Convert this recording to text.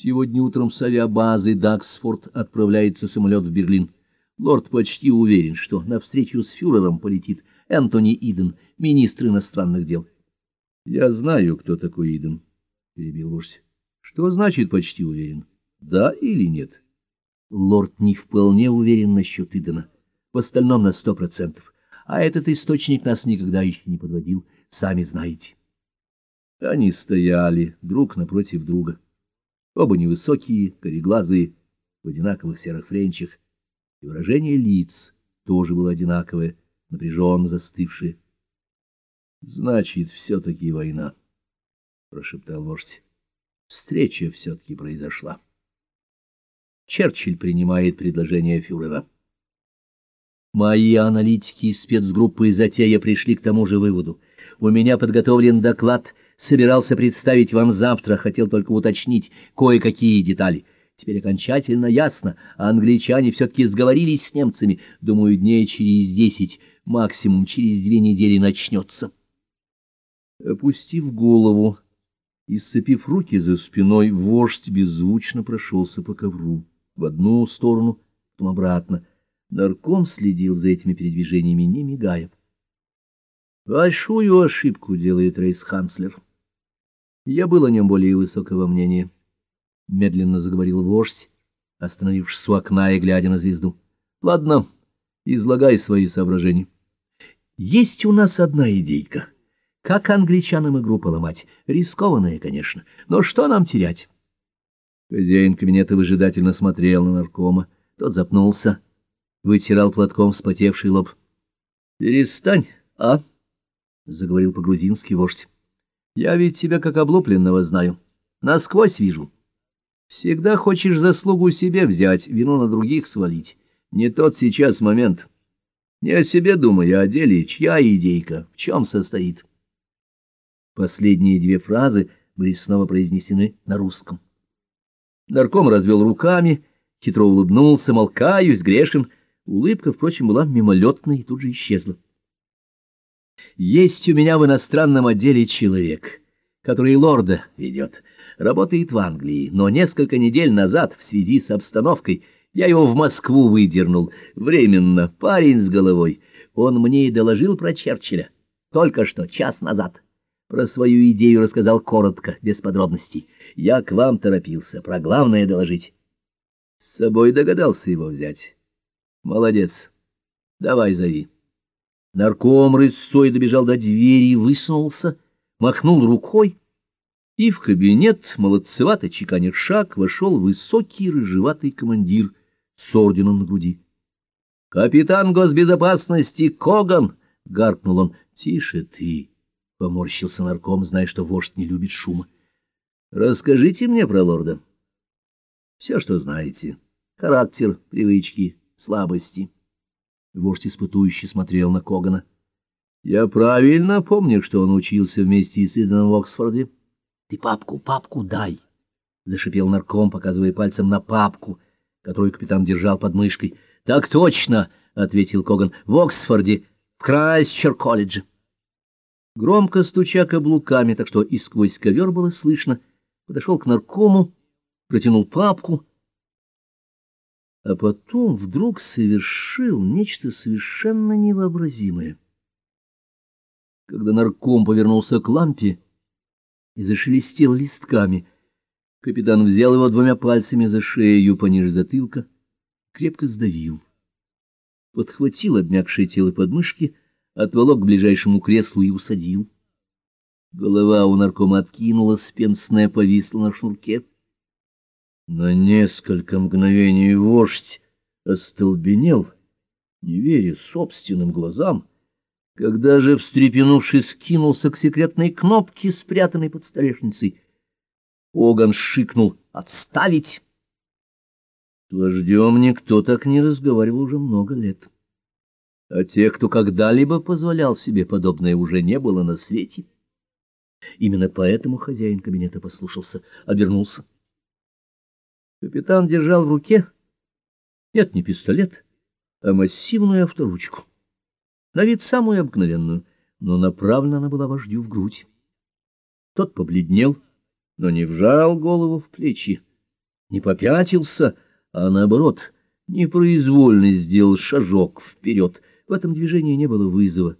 Сегодня утром с авиабазы Даксфорд отправляется самолет в Берлин. Лорд почти уверен, что на встречу с фюрером полетит Энтони Иден, министр иностранных дел. — Я знаю, кто такой Иден, — перебил вождь. — Что значит почти уверен? Да или нет? Лорд не вполне уверен насчет Идена. В остальном на сто процентов. А этот источник нас никогда еще не подводил, сами знаете. Они стояли друг напротив друга. Оба невысокие, кореглазые, в одинаковых серых френчах, и выражение лиц тоже было одинаковое, напряженно застывшее. — Значит, все-таки война, — прошептал вождь. Встреча все-таки произошла. Черчилль принимает предложение фюрера. Мои аналитики из спецгруппы «Затея» пришли к тому же выводу. У меня подготовлен доклад — Собирался представить вам завтра, хотел только уточнить кое-какие детали. Теперь окончательно ясно, англичане все-таки сговорились с немцами. Думаю, дней через десять, максимум через две недели начнется. Опустив голову и сцепив руки за спиной, вождь беззвучно прошелся по ковру в одну сторону, потом обратно. Нарком следил за этими передвижениями, не мигая. Большую ошибку делает рейс-ханцлер. Я был о нем более высокого мнения. Медленно заговорил вождь, остановившись у окна и глядя на звезду. — Ладно, излагай свои соображения. Есть у нас одна идейка. Как англичанам игру поломать? Рискованная, конечно. Но что нам терять? Хозяин кабинета выжидательно смотрел на наркома. Тот запнулся, вытирал платком вспотевший лоб. — Перестань, а? — заговорил по-грузински вождь. Я ведь тебя как облупленного знаю, насквозь вижу. Всегда хочешь заслугу себе взять, вину на других свалить. Не тот сейчас момент. Не о себе думай, а о деле, чья идейка, в чем состоит. Последние две фразы были снова произнесены на русском. Нарком развел руками, хитро улыбнулся, мол, каюсь, грешен. Улыбка, впрочем, была мимолетной и тут же исчезла. Есть у меня в иностранном отделе человек, который лорда ведет, работает в Англии, но несколько недель назад в связи с обстановкой я его в Москву выдернул, временно, парень с головой. Он мне и доложил про Черчилля, только что, час назад. Про свою идею рассказал коротко, без подробностей. Я к вам торопился, про главное доложить. С собой догадался его взять. Молодец. Давай зови. Нарком рысцой добежал до двери, высунулся, махнул рукой, и в кабинет, молодцевато чеканя шаг, вошел высокий рыжеватый командир с орденом на груди. — Капитан госбезопасности Коган! — гаркнул он. — Тише ты! — поморщился нарком, зная, что вождь не любит шума. — Расскажите мне про лорда. — Все, что знаете. Характер, привычки, слабости. — Вождь испытующе смотрел на Когана. — Я правильно помню, что он учился вместе с Иденом в Оксфорде? — Ты папку, папку дай! — зашипел нарком, показывая пальцем на папку, которую капитан держал под мышкой. — Так точно! — ответил Коган. — В Оксфорде, в Крайсчер-колледже. Громко стуча каблуками, так что и сквозь ковер было слышно, подошел к наркому, протянул папку — а потом вдруг совершил нечто совершенно невообразимое. Когда нарком повернулся к лампе и зашелестел листками, капитан взял его двумя пальцами за шею пониже затылка, крепко сдавил. Подхватил обмякшее тело подмышки, отволок к ближайшему креслу и усадил. Голова у наркома откинулась, пенсная повисла на шнурке. На несколько мгновений вождь остолбенел, не веря собственным глазам, когда же, встрепенувшись, кинулся к секретной кнопке, спрятанной под столешницей. Оган шикнул «Отставить!» С вождем никто так не разговаривал уже много лет. А тех, кто когда-либо позволял себе подобное, уже не было на свете. Именно поэтому хозяин кабинета послушался, обернулся. Капитан держал в руке, нет, не пистолет, а массивную авторучку. На вид самую обыкновенную, но направлена она была вождю в грудь. Тот побледнел, но не вжал голову в плечи, не попятился, а наоборот, непроизвольно сделал шажок вперед. В этом движении не было вызова